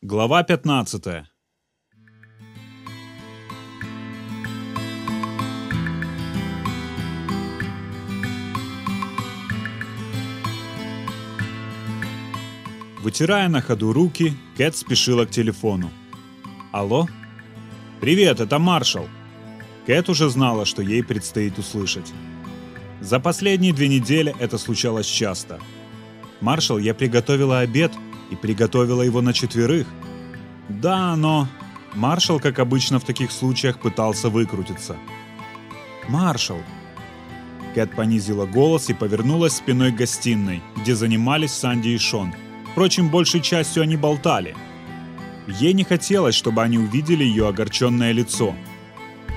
Глава 15. Вытирая на ходу руки, Кэт спешила к телефону. «Алло?» «Привет, это Маршал». Кэт уже знала, что ей предстоит услышать. За последние две недели это случалось часто. «Маршал, я приготовила обед и приготовила его на четверых». «Да, но...» Маршал, как обычно в таких случаях, пытался выкрутиться. «Маршал!» Кэт понизила голос и повернулась спиной к гостиной, где занимались Санди и Шон. Впрочем, большей частью они болтали. Ей не хотелось, чтобы они увидели ее огорченное лицо.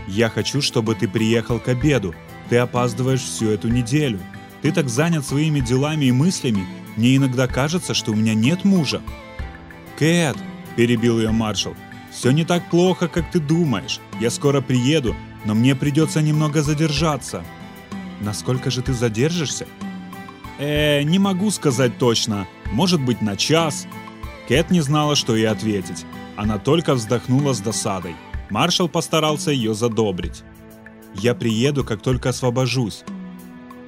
«Я хочу, чтобы ты приехал к обеду. Ты опаздываешь всю эту неделю. Ты так занят своими делами и мыслями. Мне иногда кажется, что у меня нет мужа». «Кэт!» – перебил ее маршал. «Все не так плохо, как ты думаешь. Я скоро приеду, но мне придется немного задержаться». «Насколько же ты задержишься?» «Э, не могу сказать точно. Может быть, на час». Кэт не знала, что ей ответить. Она только вздохнула с досадой. Маршал постарался ее задобрить. «Я приеду, как только освобожусь».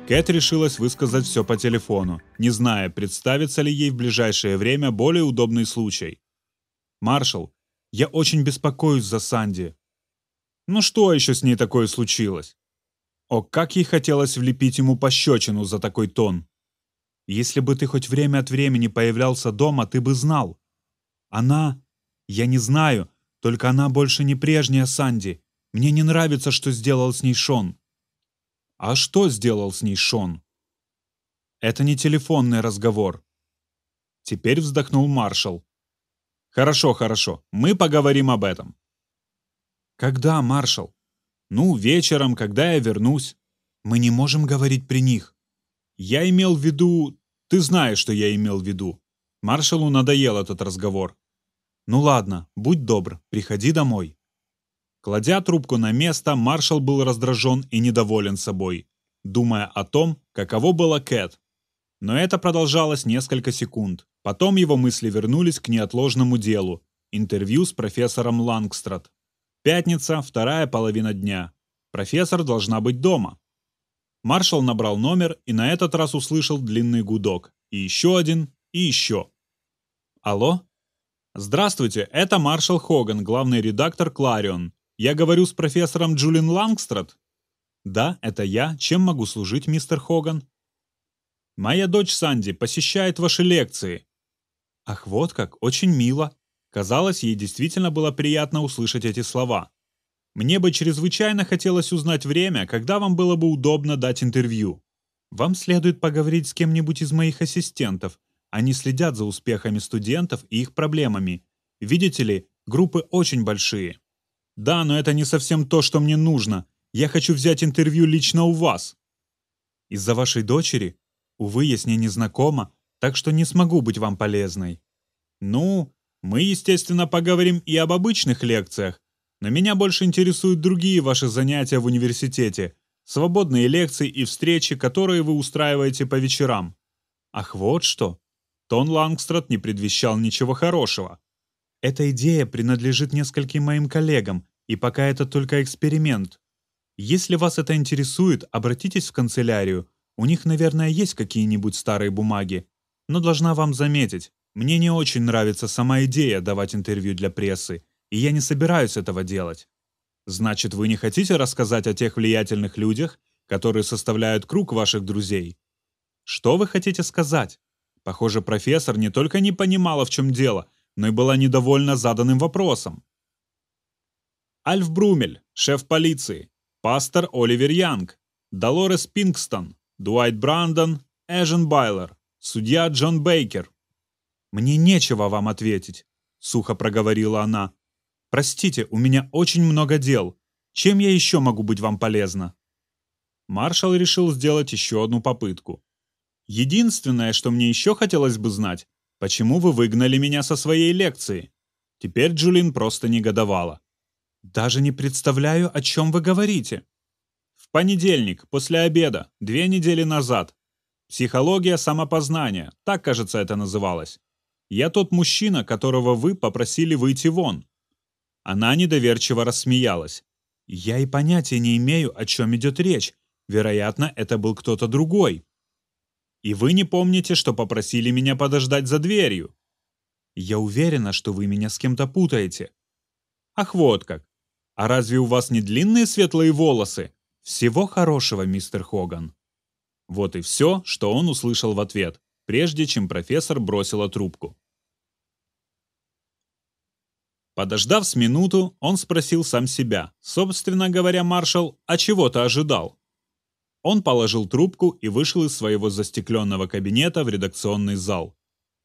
Кэт решилась высказать все по телефону, не зная, представится ли ей в ближайшее время более удобный случай. «Маршал, я очень беспокоюсь за Санди». «Ну что еще с ней такое случилось?» О, как ей хотелось влепить ему пощечину за такой тон. Если бы ты хоть время от времени появлялся дома, ты бы знал. Она... Я не знаю, только она больше не прежняя Санди. Мне не нравится, что сделал с ней Шон. А что сделал с ней Шон? Это не телефонный разговор. Теперь вздохнул маршал. Хорошо, хорошо, мы поговорим об этом. Когда, маршал? Ну, вечером, когда я вернусь. Мы не можем говорить при них. Я имел в виду... Ты знаешь, что я имел в виду. Маршалу надоел этот разговор. Ну ладно, будь добр, приходи домой. Кладя трубку на место, маршал был раздражен и недоволен собой, думая о том, каково было Кэт. Но это продолжалось несколько секунд. Потом его мысли вернулись к неотложному делу – интервью с профессором Лангстрад. Пятница, вторая половина дня. Профессор должна быть дома. Маршал набрал номер и на этот раз услышал длинный гудок. И еще один, и еще. Алло? Здравствуйте, это маршал Хоган, главный редактор Кларион. Я говорю с профессором Джулин Лангстрад? Да, это я. Чем могу служить, мистер Хоган? Моя дочь Санди посещает ваши лекции. Ах, вот как, очень мило. Казалось, ей действительно было приятно услышать эти слова. Мне бы чрезвычайно хотелось узнать время, когда вам было бы удобно дать интервью. Вам следует поговорить с кем-нибудь из моих ассистентов. Они следят за успехами студентов и их проблемами. Видите ли, группы очень большие. Да, но это не совсем то, что мне нужно. Я хочу взять интервью лично у вас. Из-за вашей дочери? Увы, я с ней не знакома, так что не смогу быть вам полезной. Ну, мы, естественно, поговорим и об обычных лекциях, но меня больше интересуют другие ваши занятия в университете, свободные лекции и встречи, которые вы устраиваете по вечерам. Ах, вот что. Тон Лангстрад не предвещал ничего хорошего. Эта идея принадлежит нескольким моим коллегам, и пока это только эксперимент. Если вас это интересует, обратитесь в канцелярию. У них, наверное, есть какие-нибудь старые бумаги. Но должна вам заметить, мне не очень нравится сама идея давать интервью для прессы, и я не собираюсь этого делать. Значит, вы не хотите рассказать о тех влиятельных людях, которые составляют круг ваших друзей? Что вы хотите сказать? Похоже, профессор не только не понимала, в чем дело, но и была недовольна заданным вопросом. Альф Брумель, шеф полиции, пастор Оливер Янг, Долорес Пинкстон, Дуайт Брандон, Эжен Байлер, судья Джон Бейкер. «Мне нечего вам ответить», — сухо проговорила она. Простите, у меня очень много дел. Чем я еще могу быть вам полезна?» Маршал решил сделать еще одну попытку. «Единственное, что мне еще хотелось бы знать, почему вы выгнали меня со своей лекции?» Теперь Джулин просто негодовала. «Даже не представляю, о чем вы говорите». «В понедельник, после обеда, две недели назад. Психология самопознания, так, кажется, это называлось. Я тот мужчина, которого вы попросили выйти вон». Она недоверчиво рассмеялась. «Я и понятия не имею, о чем идет речь. Вероятно, это был кто-то другой». «И вы не помните, что попросили меня подождать за дверью?» «Я уверена, что вы меня с кем-то путаете». «Ах, вот как! А разве у вас не длинные светлые волосы? Всего хорошего, мистер Хоган». Вот и все, что он услышал в ответ, прежде чем профессор бросила трубку. Подождав с минуту, он спросил сам себя, собственно говоря, маршал, а чего-то ожидал. Он положил трубку и вышел из своего застекленного кабинета в редакционный зал.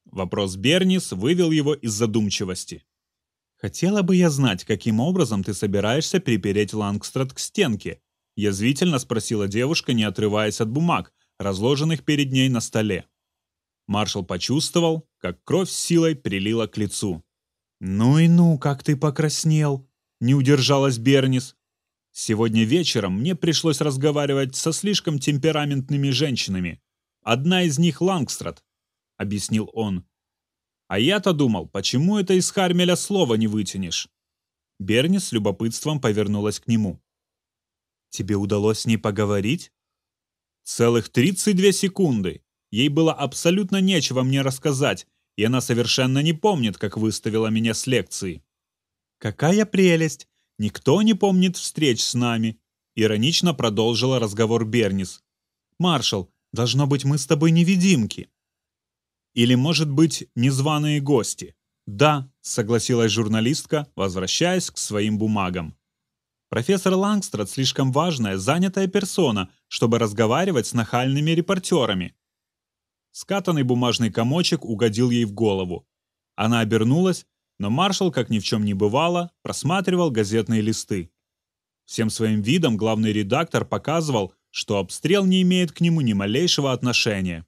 Вопрос Бернис вывел его из задумчивости. «Хотела бы я знать, каким образом ты собираешься припереть Лангстрад к стенке?» Язвительно спросила девушка, не отрываясь от бумаг, разложенных перед ней на столе. Маршал почувствовал, как кровь силой прилила к лицу. «Ну и ну, как ты покраснел!» — не удержалась Бернис. «Сегодня вечером мне пришлось разговаривать со слишком темпераментными женщинами. Одна из них Лангстрад», — объяснил он. «А я-то думал, почему это из Хармеля слова не вытянешь?» Бернис с любопытством повернулась к нему. «Тебе удалось с ней поговорить?» «Целых 32 секунды. Ей было абсолютно нечего мне рассказать, и она совершенно не помнит, как выставила меня с лекции. «Какая прелесть! Никто не помнит встреч с нами!» Иронично продолжила разговор Бернис. «Маршал, должно быть, мы с тобой невидимки». «Или, может быть, незваные гости?» «Да», — согласилась журналистка, возвращаясь к своим бумагам. Профессор Лангстрад слишком важная, занятая персона, чтобы разговаривать с нахальными репортерами. Скатанный бумажный комочек угодил ей в голову. Она обернулась, но маршал, как ни в чем не бывало, просматривал газетные листы. Всем своим видом главный редактор показывал, что обстрел не имеет к нему ни малейшего отношения.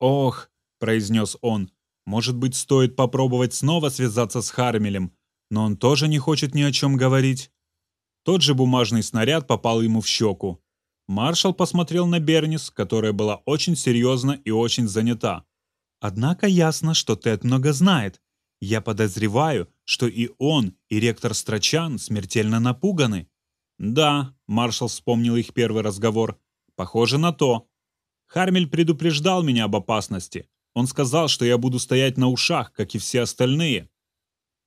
«Ох», — произнес он, — «может быть, стоит попробовать снова связаться с Хармелем, но он тоже не хочет ни о чем говорить». Тот же бумажный снаряд попал ему в щеку. Маршал посмотрел на Бернис, которая была очень серьезна и очень занята. «Однако ясно, что Тед много знает. Я подозреваю, что и он, и ректор Страчан смертельно напуганы». «Да», — маршал вспомнил их первый разговор, — «похоже на то. Хармель предупреждал меня об опасности. Он сказал, что я буду стоять на ушах, как и все остальные».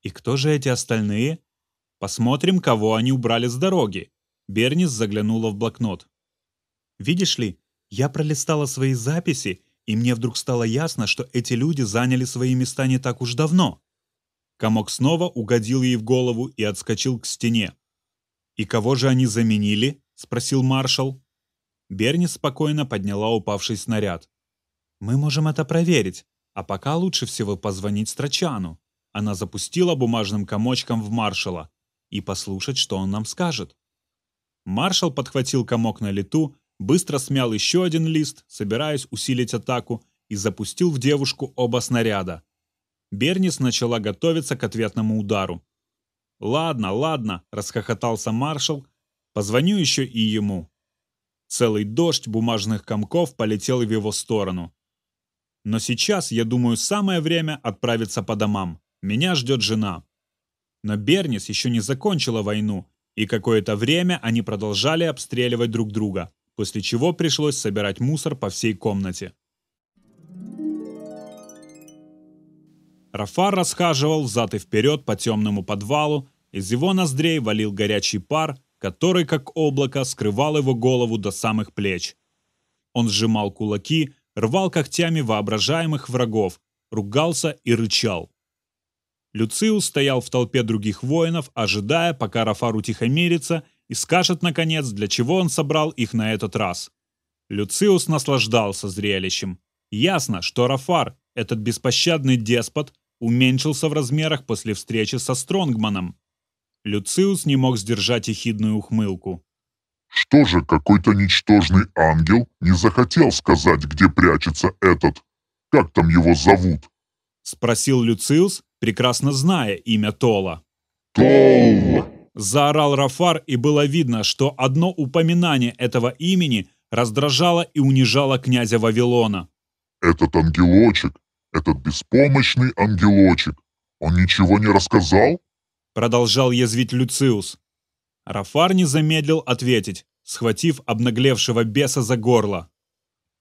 «И кто же эти остальные?» «Посмотрим, кого они убрали с дороги». Бернис заглянула в блокнот. Видишь ли, я пролистала свои записи, и мне вдруг стало ясно, что эти люди заняли свои места не так уж давно. Комок снова угодил ей в голову и отскочил к стене. «И кого же они заменили?» — спросил маршал. Берни спокойно подняла упавший снаряд. «Мы можем это проверить, а пока лучше всего позвонить Страчану». Она запустила бумажным комочком в маршала и послушать, что он нам скажет. Маршал подхватил комок на лету быстро смял еще один лист, собираясь усилить атаку, и запустил в девушку оба снаряда. Бернис начала готовиться к ответному удару. «Ладно, ладно», — расхохотался маршал, — «позвоню еще и ему». Целый дождь бумажных комков полетел в его сторону. Но сейчас, я думаю, самое время отправиться по домам. Меня ждет жена. Но Бернис еще не закончила войну, и какое-то время они продолжали обстреливать друг друга после чего пришлось собирать мусор по всей комнате. Рафар расхаживал взад и вперед по темному подвалу, из его ноздрей валил горячий пар, который, как облако, скрывал его голову до самых плеч. Он сжимал кулаки, рвал когтями воображаемых врагов, ругался и рычал. Люциус стоял в толпе других воинов, ожидая, пока Рафар утихомирится и скажет, наконец, для чего он собрал их на этот раз. Люциус наслаждался зрелищем. Ясно, что Рафар, этот беспощадный деспот, уменьшился в размерах после встречи со Стронгманом. Люциус не мог сдержать ехидную ухмылку. «Что же, какой-то ничтожный ангел не захотел сказать, где прячется этот? Как там его зовут?» Спросил Люциус, прекрасно зная имя Тола. «Тол!» Заорал Рафар, и было видно, что одно упоминание этого имени раздражало и унижало князя Вавилона. «Этот ангелочек, Этот беспомощный ангелочек, он ничего не рассказал? Продолжал язвить Люциус. Рафар не замедлил ответить, схватив обнаглевшего беса за горло.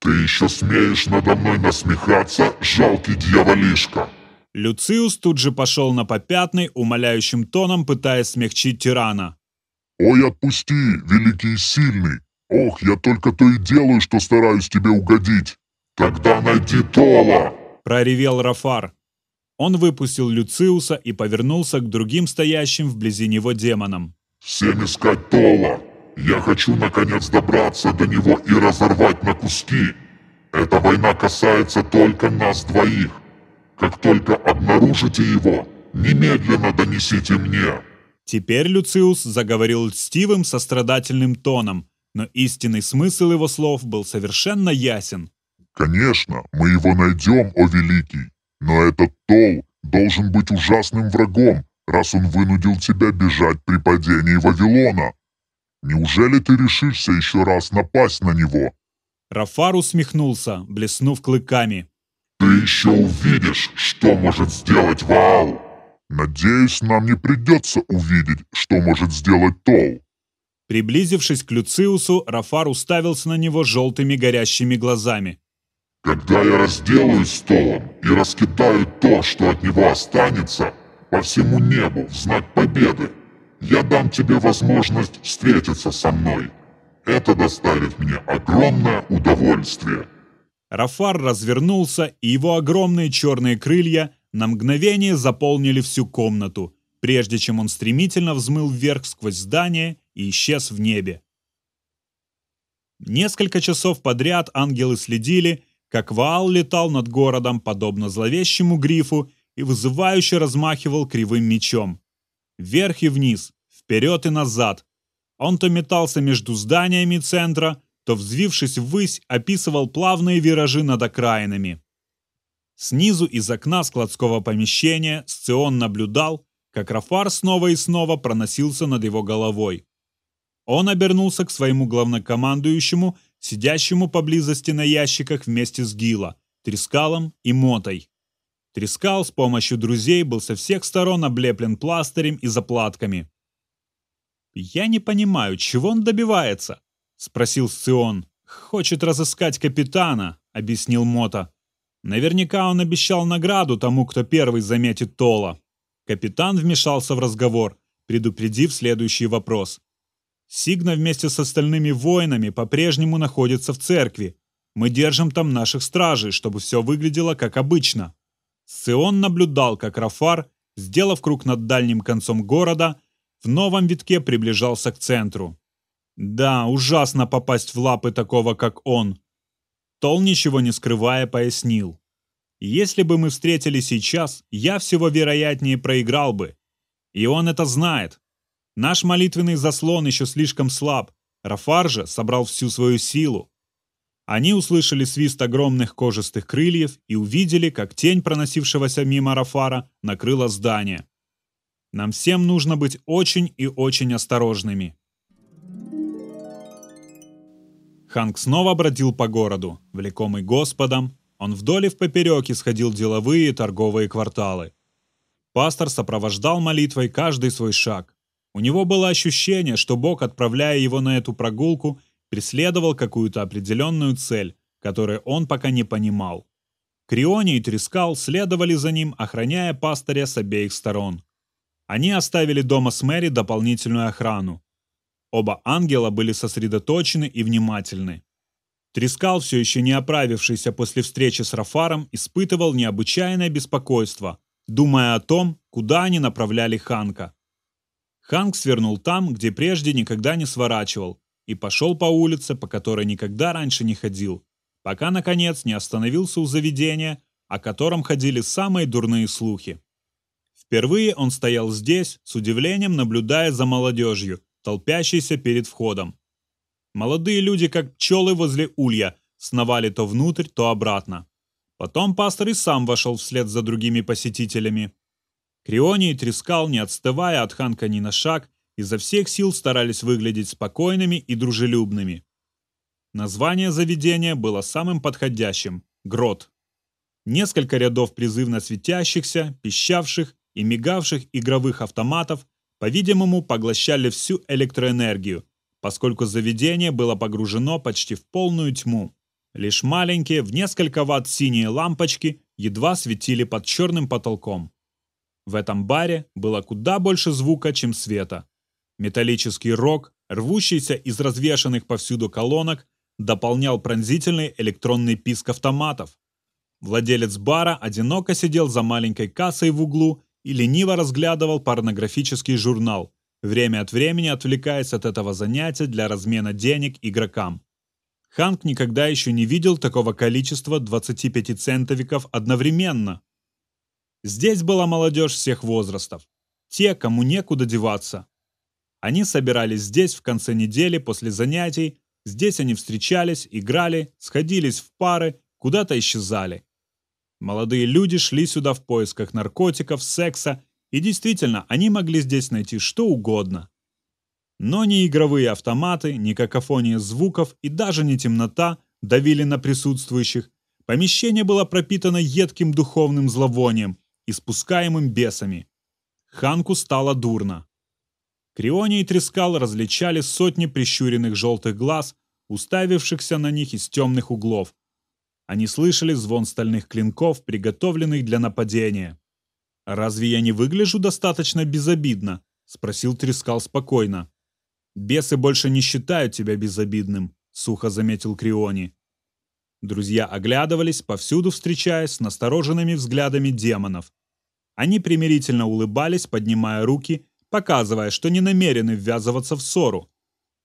«Ты еще смеешь надо мной насмехаться, жалкий дьяволишка!» Люциус тут же пошел на попятный, умоляющим тоном пытаясь смягчить тирана. «Ой, отпусти, великий и сильный! Ох, я только то и делаю, что стараюсь тебе угодить! Тогда найди Тола!» Проревел Рафар. Он выпустил Люциуса и повернулся к другим стоящим вблизи него демонам. «Всем искать Тола! Я хочу, наконец, добраться до него и разорвать на куски! Эта война касается только нас двоих! Как только обнаружите его, немедленно донесите мне!» Теперь Люциус заговорил льстивым, сострадательным тоном, но истинный смысл его слов был совершенно ясен. «Конечно, мы его найдем, о великий, но этот Тол должен быть ужасным врагом, раз он вынудил тебя бежать при падении Вавилона. Неужели ты решишься еще раз напасть на него?» Рафар усмехнулся, блеснув клыками. «Ты еще увидишь, что может сделать Ваал!» «Надеюсь, нам не придется увидеть, что может сделать Тол». Приблизившись к Люциусу, Рафар уставился на него желтыми горящими глазами. «Когда я разделаюсь с Толом и раскидаю то, что от него останется, по всему небу в знак победы, я дам тебе возможность встретиться со мной. Это доставит мне огромное удовольствие». Рафар развернулся, и его огромные черные крылья на мгновение заполнили всю комнату, прежде чем он стремительно взмыл вверх сквозь здание и исчез в небе. Несколько часов подряд ангелы следили, как Ваал летал над городом, подобно зловещему грифу, и вызывающе размахивал кривым мечом. Вверх и вниз, вперед и назад. Он то метался между зданиями центра, то, взвившись ввысь, описывал плавные виражи над окраинами. Снизу из окна складского помещения Сцион наблюдал, как Рафар снова и снова проносился над его головой. Он обернулся к своему главнокомандующему, сидящему поблизости на ящиках вместе с Гила, Трескалом и Мотой. Трескал с помощью друзей был со всех сторон облеплен пластырем и заплатками. «Я не понимаю, чего он добивается?» — спросил Сцион. «Хочет разыскать капитана», — объяснил Мота. Наверняка он обещал награду тому, кто первый заметит Тола. Капитан вмешался в разговор, предупредив следующий вопрос. Сигна вместе с остальными воинами по-прежнему находится в церкви. Мы держим там наших стражей, чтобы все выглядело как обычно. Сион наблюдал, как Рафар, сделав круг над дальним концом города, в новом витке приближался к центру. Да, ужасно попасть в лапы такого, как он. Тол, ничего не скрывая, пояснил. Если бы мы встретили сейчас, я всего вероятнее проиграл бы. И он это знает. Наш молитвенный заслон еще слишком слаб. Рафар же собрал всю свою силу. Они услышали свист огромных кожистых крыльев и увидели, как тень проносившегося мимо Рафара накрыла здание. Нам всем нужно быть очень и очень осторожными. Ханк снова бродил по городу, влекомый Господом. Он вдоль и в поперек исходил деловые и торговые кварталы. Пастор сопровождал молитвой каждый свой шаг. У него было ощущение, что Бог, отправляя его на эту прогулку, преследовал какую-то определенную цель, которую он пока не понимал. Криони и Трискал следовали за ним, охраняя пастыря с обеих сторон. Они оставили дома с Мэри дополнительную охрану. Оба ангела были сосредоточены и внимательны. Трискал, все еще не оправившийся после встречи с Рафаром, испытывал необычайное беспокойство, думая о том, куда они направляли Ханка. Ханк свернул там, где прежде никогда не сворачивал, и пошел по улице, по которой никогда раньше не ходил, пока, наконец, не остановился у заведения, о котором ходили самые дурные слухи. Впервые он стоял здесь, с удивлением наблюдая за молодежью, толпящейся перед входом. Молодые люди, как пчелы возле улья, сновали то внутрь, то обратно. Потом пастор и сам вошел вслед за другими посетителями. Крионий трескал, не отставая от Ханка ни на шаг, изо всех сил старались выглядеть спокойными и дружелюбными. Название заведения было самым подходящим – «Грот». Несколько рядов призывно светящихся, пищавших и мигавших игровых автоматов, по-видимому, поглощали всю электроэнергию, поскольку заведение было погружено почти в полную тьму. Лишь маленькие, в несколько ватт синие лампочки едва светили под черным потолком. В этом баре было куда больше звука, чем света. Металлический рог, рвущийся из развешанных повсюду колонок, дополнял пронзительный электронный писк автоматов. Владелец бара одиноко сидел за маленькой кассой в углу и лениво разглядывал порнографический журнал, время от времени отвлекаясь от этого занятия для размена денег игрокам. Ханк никогда еще не видел такого количества 25-центовиков одновременно. Здесь была молодежь всех возрастов. Те, кому некуда деваться. Они собирались здесь в конце недели после занятий, здесь они встречались, играли, сходились в пары, куда-то исчезали. Молодые люди шли сюда в поисках наркотиков, секса, и действительно, они могли здесь найти что угодно. Но ни игровые автоматы, ни какофония звуков и даже не темнота давили на присутствующих. Помещение было пропитано едким духовным зловонием, испускаемым бесами. Ханку стало дурно. Криони и Трескал различали сотни прищуренных желтых глаз, уставившихся на них из темных углов, они слышали звон стальных клинков, приготовленных для нападения. «Разве я не выгляжу достаточно безобидно?» — спросил Трескал спокойно. «Бесы больше не считают тебя безобидным», — сухо заметил Криони. Друзья оглядывались, повсюду встречаясь с настороженными взглядами демонов. Они примирительно улыбались, поднимая руки, показывая, что не намерены ввязываться в ссору.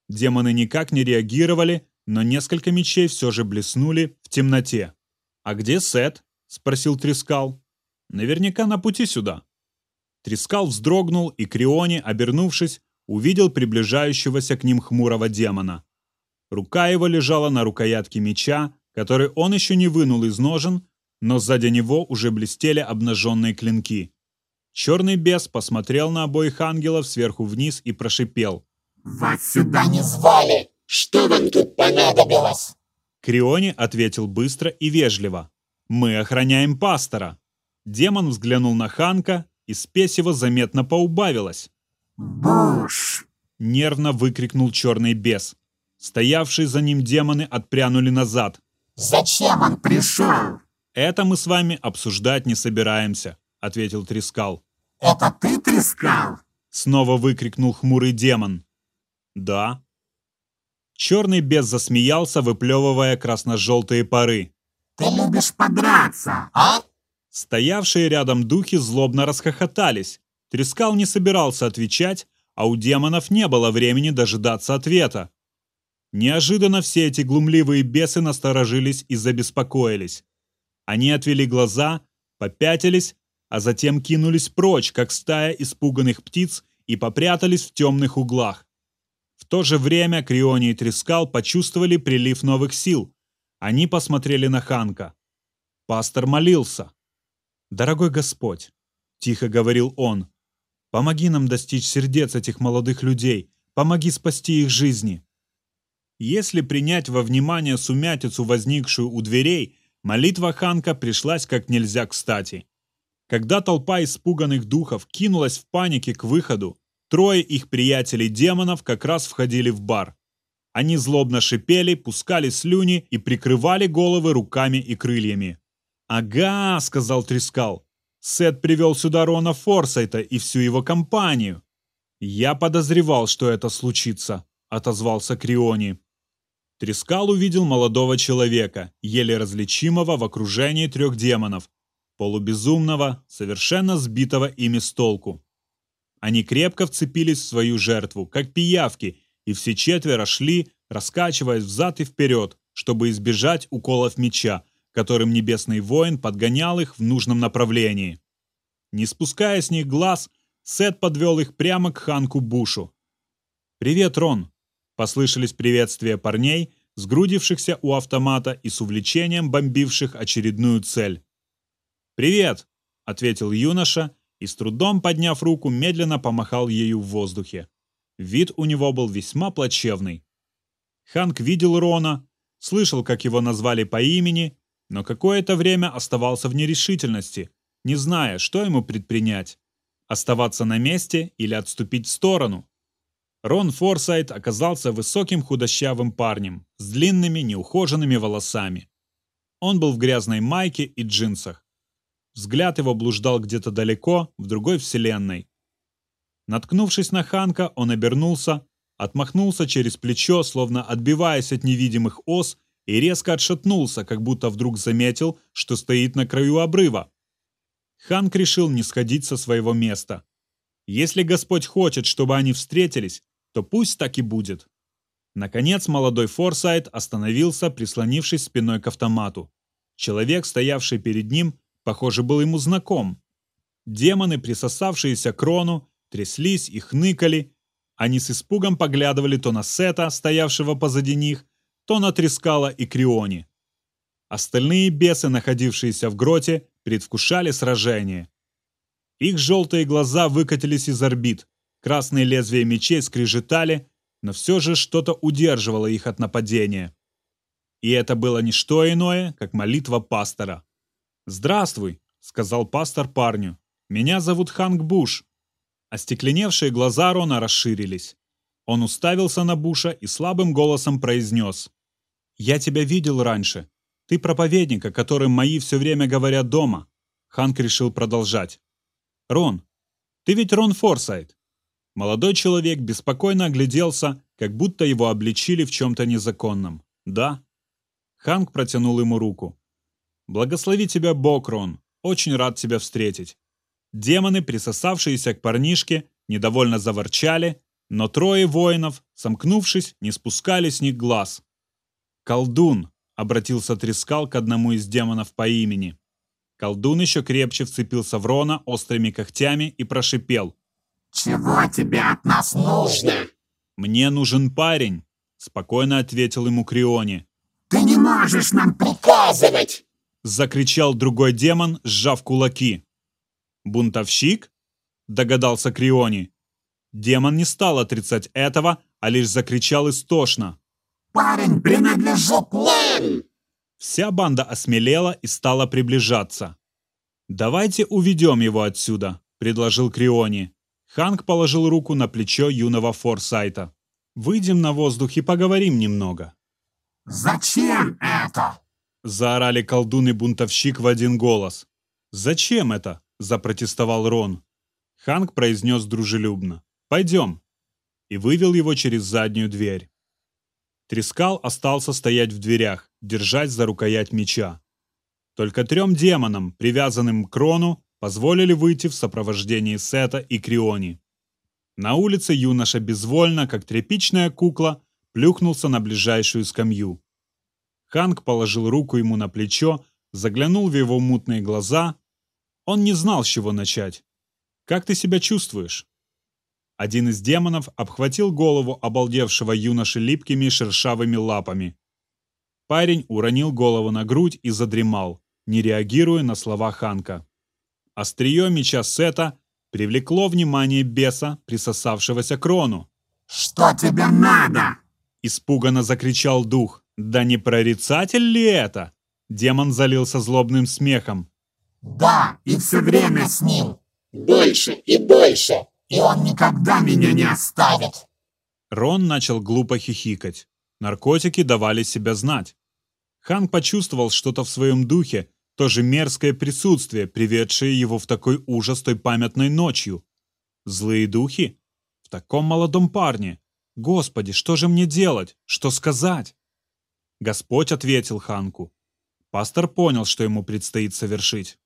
Демоны никак не реагировали, но несколько мечей все же блеснули в темноте. «А где Сет?» — спросил Трискал. «Наверняка на пути сюда». Трискал вздрогнул, и Криони, обернувшись, увидел приближающегося к ним хмурого демона. Рука его лежала на рукоятке меча, который он еще не вынул из ножен, но сзади него уже блестели обнаженные клинки. Черный бес посмотрел на обоих ангелов сверху вниз и прошипел. «Вас сюда не звали!» Что вам тут понадобилось?» Криони ответил быстро и вежливо. «Мы охраняем пастора». Демон взглянул на Ханка, и спесь его заметно поубавилась. «Буш!» — нервно выкрикнул черный бес. Стоявшие за ним демоны отпрянули назад. «Зачем он пришел?» «Это мы с вами обсуждать не собираемся», — ответил Трескал. «Это ты трескал?» — снова выкрикнул хмурый демон. «Да», Черный бес засмеялся, выплевывая красно-желтые пары. «Ты любишь подраться, а?» Стоявшие рядом духи злобно расхохотались. Трескал не собирался отвечать, а у демонов не было времени дожидаться ответа. Неожиданно все эти глумливые бесы насторожились и забеспокоились. Они отвели глаза, попятились, а затем кинулись прочь, как стая испуганных птиц, и попрятались в темных углах. В то же время Криони и Трескал почувствовали прилив новых сил. Они посмотрели на Ханка. Пастор молился. «Дорогой Господь», — тихо говорил он, — «помоги нам достичь сердец этих молодых людей, помоги спасти их жизни». Если принять во внимание сумятицу, возникшую у дверей, молитва Ханка пришлась как нельзя кстати. Когда толпа испуганных духов кинулась в панике к выходу, Трое их приятелей-демонов как раз входили в бар. Они злобно шипели, пускали слюни и прикрывали головы руками и крыльями. «Ага», — сказал Трискал. «Сет привел сюда Рона Форсайта и всю его компанию». «Я подозревал, что это случится», — отозвался Криони. Трискал увидел молодого человека, еле различимого в окружении трех демонов, полубезумного, совершенно сбитого ими с толку. Они крепко вцепились в свою жертву, как пиявки, и все четверо шли, раскачиваясь взад и вперед, чтобы избежать уколов меча, которым небесный воин подгонял их в нужном направлении. Не спуская с них глаз, Сет подвел их прямо к Ханку Бушу. «Привет, Рон!» – послышались приветствия парней, сгрудившихся у автомата и с увлечением бомбивших очередную цель. «Привет!» – ответил юноша и с трудом подняв руку, медленно помахал ею в воздухе. Вид у него был весьма плачевный. Ханк видел Рона, слышал, как его назвали по имени, но какое-то время оставался в нерешительности, не зная, что ему предпринять – оставаться на месте или отступить в сторону. Рон Форсайт оказался высоким худощавым парнем с длинными неухоженными волосами. Он был в грязной майке и джинсах. Взгляд его блуждал где-то далеко, в другой вселенной. Наткнувшись на Ханка, он обернулся, отмахнулся через плечо, словно отбиваясь от невидимых ос, и резко отшатнулся, как будто вдруг заметил, что стоит на краю обрыва. Ханк решил не сходить со своего места. Если Господь хочет, чтобы они встретились, то пусть так и будет. Наконец молодой Форсайт остановился, прислонившись спиной к автомату. Человек, стоявший перед ним, похоже, был ему знаком. Демоны, присосавшиеся к Крону, тряслись и хныкали. Они с испугом поглядывали то на Сета, стоявшего позади них, то на Трескала и Криони. Остальные бесы, находившиеся в гроте, предвкушали сражение. Их желтые глаза выкатились из орбит, красные лезвия мечей скрежетали, но все же что-то удерживало их от нападения. И это было не что иное, как молитва пастора. «Здравствуй», — сказал пастор парню. «Меня зовут Ханк Буш». Остекленевшие глаза Рона расширились. Он уставился на Буша и слабым голосом произнес. «Я тебя видел раньше. Ты проповедник, о котором мои все время говорят дома». Ханк решил продолжать. «Рон, ты ведь Рон Форсайт?» Молодой человек беспокойно огляделся, как будто его обличили в чем-то незаконном. «Да». Ханк протянул ему руку. «Благослови тебя Бог, Рон. Очень рад тебя встретить». Демоны, присосавшиеся к парнишке, недовольно заворчали, но трое воинов, сомкнувшись, не спускали с них глаз. «Колдун!» — обратился Трескал к одному из демонов по имени. Колдун еще крепче вцепился в Рона острыми когтями и прошипел. «Чего тебе от нас нужно?» «Мне нужен парень», — спокойно ответил ему Криони. «Ты не можешь нам приказывать!» — закричал другой демон, сжав кулаки. «Бунтовщик?» — догадался Криони. Демон не стал отрицать этого, а лишь закричал истошно. «Парень принадлежит нам!» Вся банда осмелела и стала приближаться. «Давайте уведем его отсюда», — предложил Криони. Ханк положил руку на плечо юного Форсайта. «Выйдем на воздух и поговорим немного». «Зачем это?» — заорали колдун и бунтовщик в один голос. «Зачем это?» — запротестовал Рон. Ханк произнес дружелюбно. «Пойдем». И вывел его через заднюю дверь. Трескал остался стоять в дверях, держась за рукоять меча. Только трем демонам, привязанным к Рону, позволили выйти в сопровождении Сета и Криони. На улице юноша безвольно, как тряпичная кукла, плюхнулся на ближайшую скамью. Ханк положил руку ему на плечо, заглянул в его мутные глаза. Он не знал, с чего начать. «Как ты себя чувствуешь?» Один из демонов обхватил голову обалдевшего юноши липкими шершавыми лапами. Парень уронил голову на грудь и задремал, не реагируя на слова Ханка. Острие меча Сета привлекло внимание беса, присосавшегося к Рону. «Что тебе надо?» Испуганно закричал дух. «Да не прорицатель ли это?» Демон залился злобным смехом. «Да, и все время с ним. Больше и больше, и он никогда меня не оставит». Рон начал глупо хихикать. Наркотики давали себя знать. Хан почувствовал что-то в своем духе, тоже мерзкое присутствие, приведшее его в такой ужас той памятной ночью. Злые духи? В таком молодом парне? Господи, что же мне делать? Что сказать? Господь ответил Ханку. Пастор понял, что ему предстоит совершить.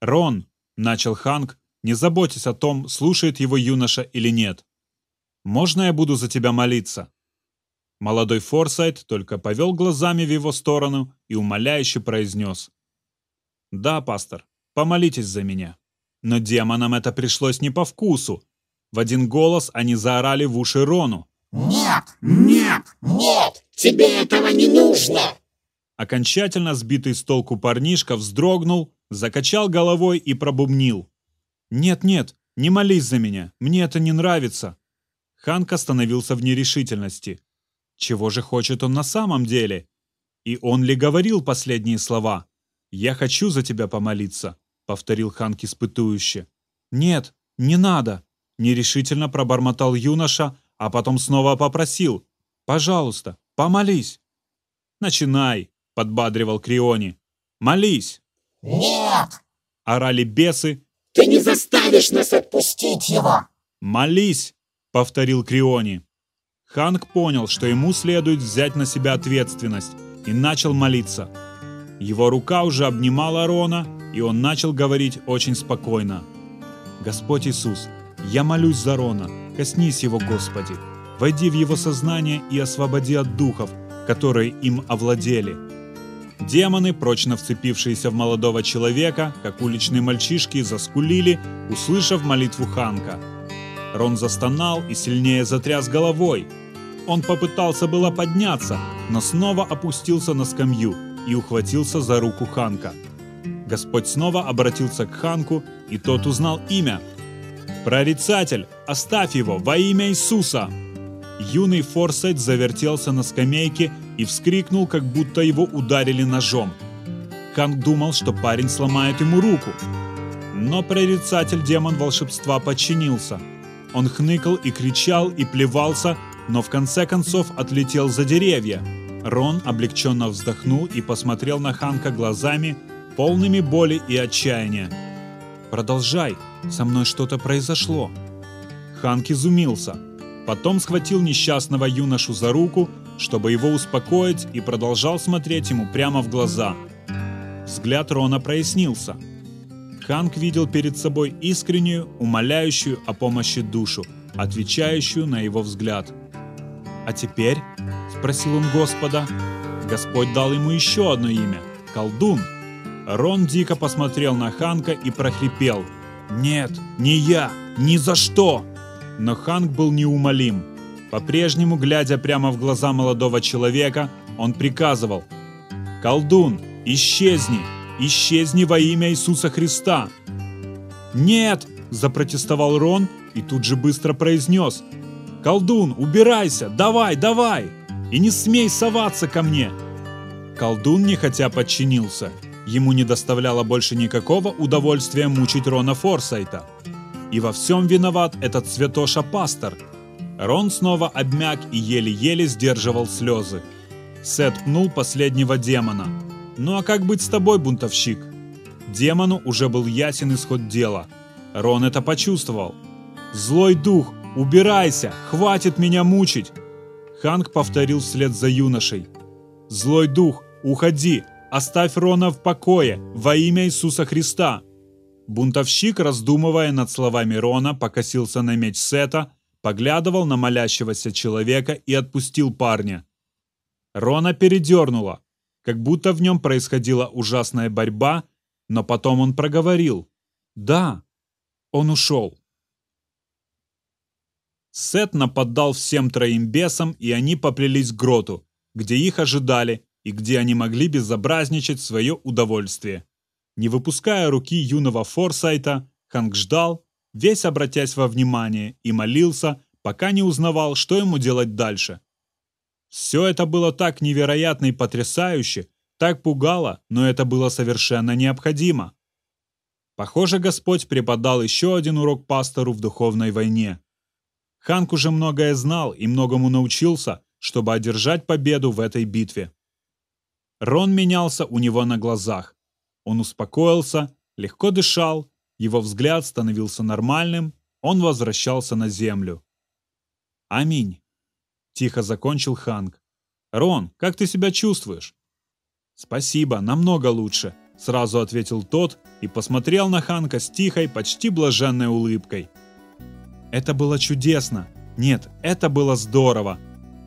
«Рон», — начал Ханк, не заботясь о том, слушает его юноша или нет. «Можно я буду за тебя молиться?» Молодой Форсайт только повел глазами в его сторону и умоляюще произнес. «Да, пастор, помолитесь за меня». Но демонам это пришлось не по вкусу. В один голос они заорали в уши Рону. «Нет! Нет! Нет! Тебе этого не нужно!» Окончательно сбитый с толку парнишка вздрогнул, закачал головой и пробубнил. «Нет-нет, не молись за меня, мне это не нравится». Ханк остановился в нерешительности. Чего же хочет он на самом деле? И он ли говорил последние слова? «Я хочу за тебя помолиться», — повторил Ханк испытующе. «Нет, не надо», — нерешительно пробормотал юноша, а потом снова попросил. «Пожалуйста, помолись». «Начинай», — подбадривал Криони. «Молись». «Нет!» — орали бесы. «Ты не заставишь нас отпустить его!» «Молись!» — повторил Криони. Ханк понял, что ему следует взять на себя ответственность, и начал молиться. Его рука уже обнимала Рона, и он начал говорить очень спокойно. «Господь Иисус, я молюсь за Рона, коснись его, Господи, войди в его сознание и освободи от духов, которые им овладели». Демоны, прочно вцепившиеся в молодого человека, как уличные мальчишки, заскулили, услышав молитву Ханка. Рон застонал и сильнее затряс головой. Он попытался было подняться, но снова опустился на скамью и ухватился за руку Ханка. Господь снова обратился к Ханку, и тот узнал имя. «Прорицатель, оставь его во имя Иисуса!» Юный Форсайт завертелся на скамейке и вскрикнул, как будто его ударили ножом. Ханк думал, что парень сломает ему руку. Но прорицатель демон волшебства подчинился. Он хныкал и кричал и плевался, но в конце концов отлетел за деревья. Рон облегченно вздохнул и посмотрел на Ханка глазами, полными боли и отчаяния. «Продолжай, со мной что-то произошло». Ханк изумился. Потом схватил несчастного юношу за руку, чтобы его успокоить, и продолжал смотреть ему прямо в глаза. Взгляд Рона прояснился. Ханк видел перед собой искреннюю, умоляющую о помощи душу, отвечающую на его взгляд. «А теперь?» – спросил он Господа. Господь дал ему еще одно имя – Колдун. Рон дико посмотрел на Ханка и прохрипел. «Нет, не я! Ни за что!» Но Ханк был неумолим. По-прежнему, глядя прямо в глаза молодого человека, он приказывал «Колдун, исчезни! Исчезни во имя Иисуса Христа!» «Нет!» – запротестовал Рон и тут же быстро произнес «Колдун, убирайся! Давай, давай! И не смей соваться ко мне!» Колдун нехотя подчинился. Ему не доставляло больше никакого удовольствия мучить Рона Форсайта. И во всем виноват этот святоша Пастор. Рон снова обмяк и еле-еле сдерживал слезы. Сет пнул последнего демона. «Ну а как быть с тобой, бунтовщик?» Демону уже был ясен исход дела. Рон это почувствовал. «Злой дух, убирайся! Хватит меня мучить!» Ханк повторил вслед за юношей. «Злой дух, уходи! Оставь Рона в покое! Во имя Иисуса Христа!» Бунтовщик, раздумывая над словами Рона, покосился на меч Сета, поглядывал на молящегося человека и отпустил парня. Рона передернуло, как будто в нем происходила ужасная борьба, но потом он проговорил. «Да, он ушел». Сет нападал всем троим бесам, и они поплелись к гроту, где их ожидали и где они могли безобразничать свое удовольствие. Не выпуская руки юного Форсайта, Ханк ждал, весь обратясь во внимание, и молился, пока не узнавал, что ему делать дальше. Все это было так невероятно и потрясающе, так пугало, но это было совершенно необходимо. Похоже, Господь преподал еще один урок пастору в духовной войне. Ханк уже многое знал и многому научился, чтобы одержать победу в этой битве. Рон менялся у него на глазах. Он успокоился, легко дышал, его взгляд становился нормальным, он возвращался на землю. «Аминь», — тихо закончил Ханк. «Рон, как ты себя чувствуешь?» «Спасибо, намного лучше», — сразу ответил тот и посмотрел на Ханка с тихой, почти блаженной улыбкой. «Это было чудесно. Нет, это было здорово.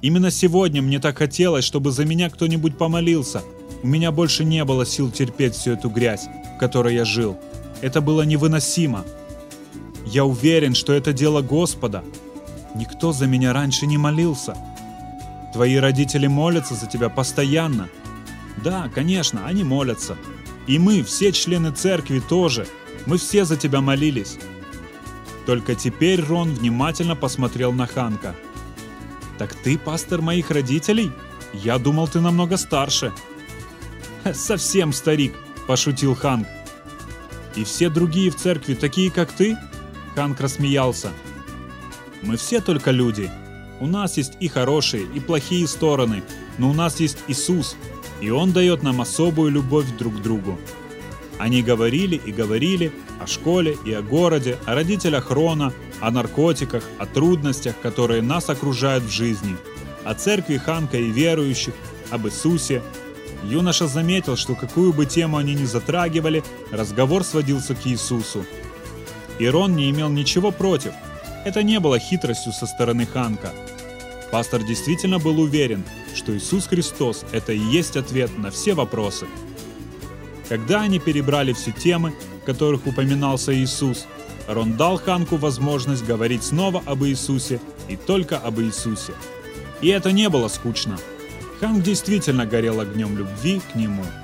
Именно сегодня мне так хотелось, чтобы за меня кто-нибудь помолился, у меня больше не было сил терпеть всю эту грязь, в которой я жил. Это было невыносимо. Я уверен, что это дело Господа. Никто за меня раньше не молился. Твои родители молятся за тебя постоянно. Да, конечно, они молятся. И мы, все члены церкви тоже. Мы все за тебя молились. Только теперь Рон внимательно посмотрел на Ханка. «Так ты пастор моих родителей?» Я думал, ты намного старше». «Совсем старик», – пошутил Ханк. «И все другие в церкви такие, как ты?» Ханк рассмеялся. «Мы все только люди. У нас есть и хорошие, и плохие стороны, но у нас есть Иисус, и Он дает нам особую любовь друг к другу. Они говорили и говорили о школе и о городе, о родителях Рона, о наркотиках, о трудностях, которые нас окружают в жизни, о церкви Ханка и верующих, об Иисусе. Юноша заметил, что какую бы тему они ни затрагивали, разговор сводился к Иисусу. И Рон не имел ничего против. Это не было хитростью со стороны Ханка. Пастор действительно был уверен, что Иисус Христос – это и есть ответ на все вопросы. Когда они перебрали все темы, в которых упоминался Иисус, Рон дал Ханку возможность говорить снова об Иисусе и только об Иисусе. И это не было скучно. Ханк действительно горел огнем любви к нему –